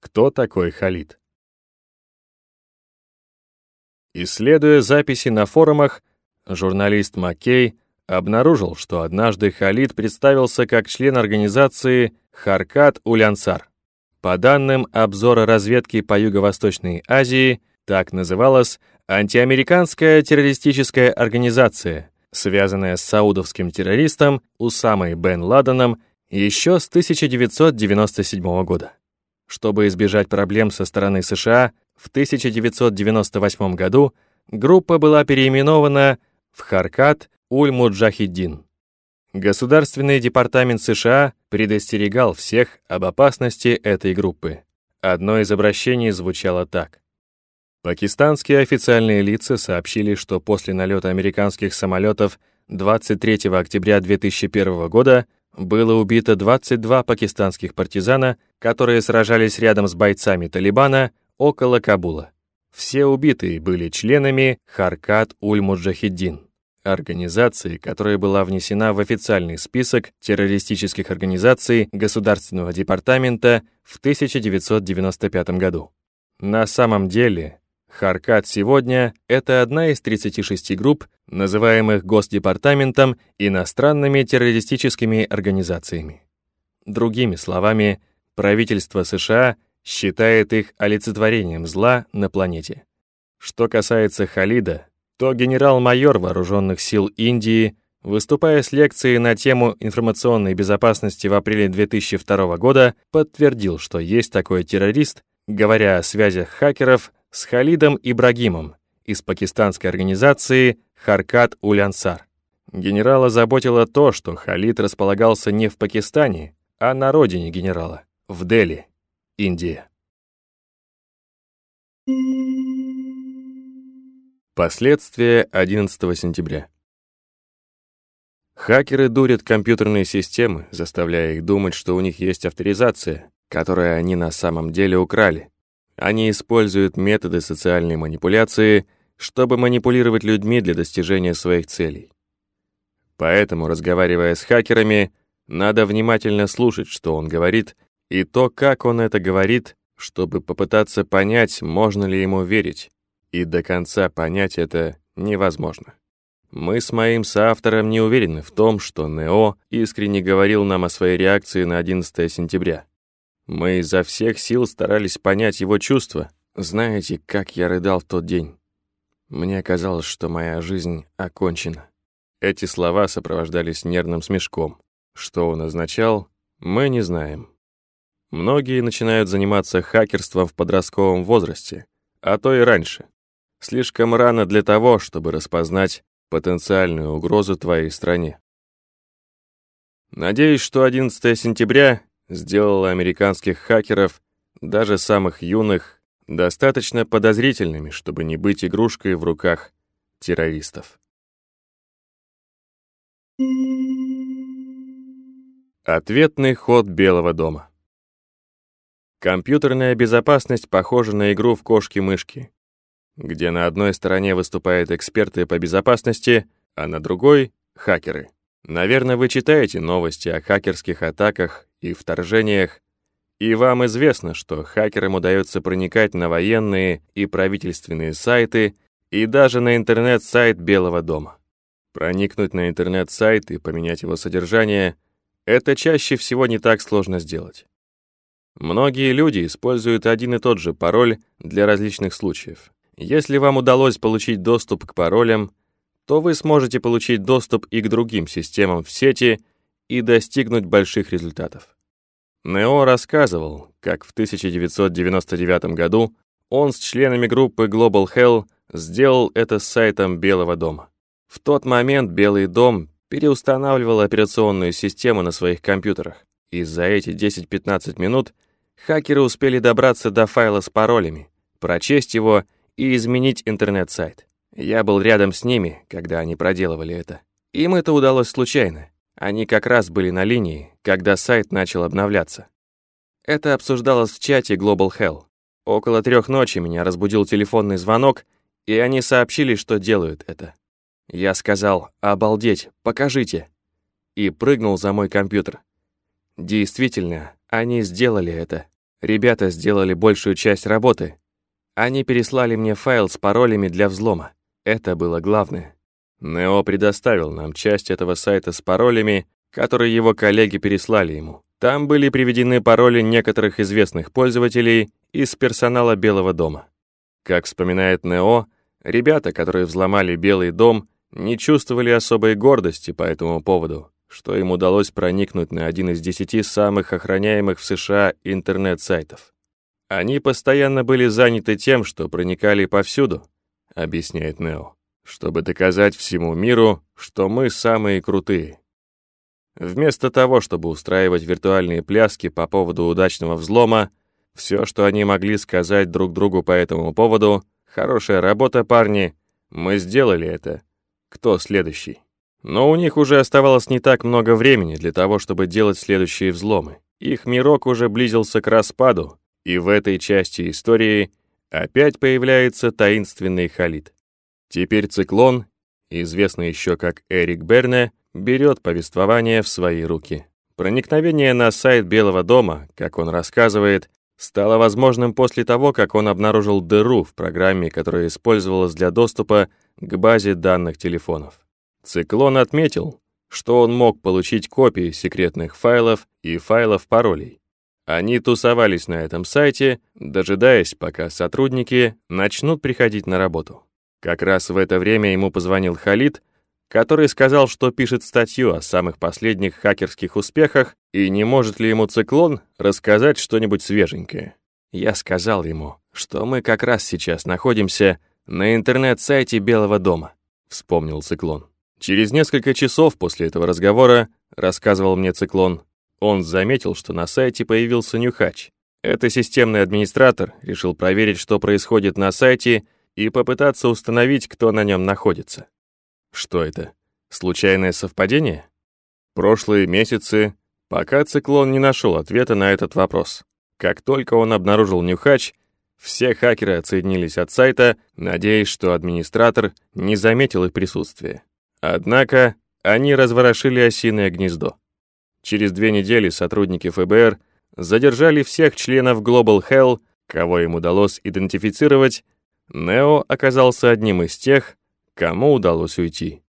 Кто такой Халид? Исследуя записи на форумах, журналист Маккей обнаружил, что однажды Халид представился как член организации Харкат Улянсар. По данным обзора разведки по Юго-Восточной Азии, так называлась антиамериканская террористическая организация, связанная с саудовским террористом Усамой бен Ладеном еще с 1997 года. Чтобы избежать проблем со стороны США, в 1998 году группа была переименована в Харкат Уль-Муджахиддин. Государственный департамент США предостерегал всех об опасности этой группы. Одно из обращений звучало так. Пакистанские официальные лица сообщили, что после налета американских самолетов 23 октября 2001 года было убито 22 пакистанских партизана, которые сражались рядом с бойцами Талибана около Кабула. Все убитые были членами Харкат Уль-Муджахиддин, организации, которая была внесена в официальный список террористических организаций Государственного департамента в 1995 году. На самом деле, Харкат сегодня — это одна из 36 групп, называемых Госдепартаментом иностранными террористическими организациями. Другими словами, правительство США считает их олицетворением зла на планете. Что касается Халида, то генерал-майор вооруженных сил Индии, выступая с лекцией на тему информационной безопасности в апреле 2002 года, подтвердил, что есть такой террорист, говоря о связях хакеров с Халидом Ибрагимом из пакистанской организации Харкат Улянсар. Генерала заботило то, что Халид располагался не в Пакистане, а на родине генерала, в Дели, Индия. Последствия 11 сентября. Хакеры дурят компьютерные системы, заставляя их думать, что у них есть авторизация, которую они на самом деле украли. Они используют методы социальной манипуляции, чтобы манипулировать людьми для достижения своих целей. Поэтому, разговаривая с хакерами, надо внимательно слушать, что он говорит, и то, как он это говорит, чтобы попытаться понять, можно ли ему верить. И до конца понять это невозможно. Мы с моим соавтором не уверены в том, что Нео искренне говорил нам о своей реакции на 11 сентября. Мы изо всех сил старались понять его чувства. Знаете, как я рыдал в тот день? Мне казалось, что моя жизнь окончена. Эти слова сопровождались нервным смешком. Что он означал, мы не знаем. Многие начинают заниматься хакерством в подростковом возрасте, а то и раньше. Слишком рано для того, чтобы распознать потенциальную угрозу твоей стране. Надеюсь, что 11 сентября сделала американских хакеров, даже самых юных, достаточно подозрительными, чтобы не быть игрушкой в руках террористов. Ответный ход Белого дома. Компьютерная безопасность похожа на игру в кошки-мышки, где на одной стороне выступают эксперты по безопасности, а на другой — хакеры. Наверное, вы читаете новости о хакерских атаках и вторжениях, и вам известно, что хакерам удается проникать на военные и правительственные сайты и даже на интернет-сайт Белого дома. Проникнуть на интернет-сайт и поменять его содержание — это чаще всего не так сложно сделать. Многие люди используют один и тот же пароль для различных случаев. Если вам удалось получить доступ к паролям, то вы сможете получить доступ и к другим системам в сети и достигнуть больших результатов. Нео рассказывал, как в 1999 году он с членами группы Global Hell сделал это с сайтом Белого дома. В тот момент Белый дом переустанавливал операционную систему на своих компьютерах, и за эти 10-15 минут хакеры успели добраться до файла с паролями, прочесть его и изменить интернет-сайт. Я был рядом с ними, когда они проделывали это. Им это удалось случайно. Они как раз были на линии, когда сайт начал обновляться. Это обсуждалось в чате Global Hell. Около трех ночи меня разбудил телефонный звонок, и они сообщили, что делают это. Я сказал «Обалдеть, покажите!» и прыгнул за мой компьютер. Действительно, Они сделали это. Ребята сделали большую часть работы. Они переслали мне файл с паролями для взлома. Это было главное. Нео предоставил нам часть этого сайта с паролями, которые его коллеги переслали ему. Там были приведены пароли некоторых известных пользователей из персонала Белого дома. Как вспоминает Нео, ребята, которые взломали Белый дом, не чувствовали особой гордости по этому поводу что им удалось проникнуть на один из десяти самых охраняемых в США интернет-сайтов. Они постоянно были заняты тем, что проникали повсюду, объясняет Нео, чтобы доказать всему миру, что мы самые крутые. Вместо того, чтобы устраивать виртуальные пляски по поводу удачного взлома, все, что они могли сказать друг другу по этому поводу, «Хорошая работа, парни, мы сделали это. Кто следующий?» Но у них уже оставалось не так много времени для того, чтобы делать следующие взломы. Их мирок уже близился к распаду, и в этой части истории опять появляется таинственный Халид. Теперь циклон, известный еще как Эрик Берне, берет повествование в свои руки. Проникновение на сайт Белого дома, как он рассказывает, стало возможным после того, как он обнаружил дыру в программе, которая использовалась для доступа к базе данных телефонов. Циклон отметил, что он мог получить копии секретных файлов и файлов паролей. Они тусовались на этом сайте, дожидаясь, пока сотрудники начнут приходить на работу. Как раз в это время ему позвонил Халид, который сказал, что пишет статью о самых последних хакерских успехах и не может ли ему циклон рассказать что-нибудь свеженькое. Я сказал ему, что мы как раз сейчас находимся на интернет-сайте Белого дома, вспомнил циклон. Через несколько часов после этого разговора, рассказывал мне Циклон, он заметил, что на сайте появился Нюхач. Это системный администратор решил проверить, что происходит на сайте, и попытаться установить, кто на нем находится. Что это? Случайное совпадение? Прошлые месяцы, пока Циклон не нашел ответа на этот вопрос. Как только он обнаружил Нюхач, все хакеры отсоединились от сайта, надеясь, что администратор не заметил их присутствия. Однако они разворошили осиное гнездо. Через две недели сотрудники ФБР задержали всех членов Global Hell, кого им удалось идентифицировать, Нео оказался одним из тех, кому удалось уйти.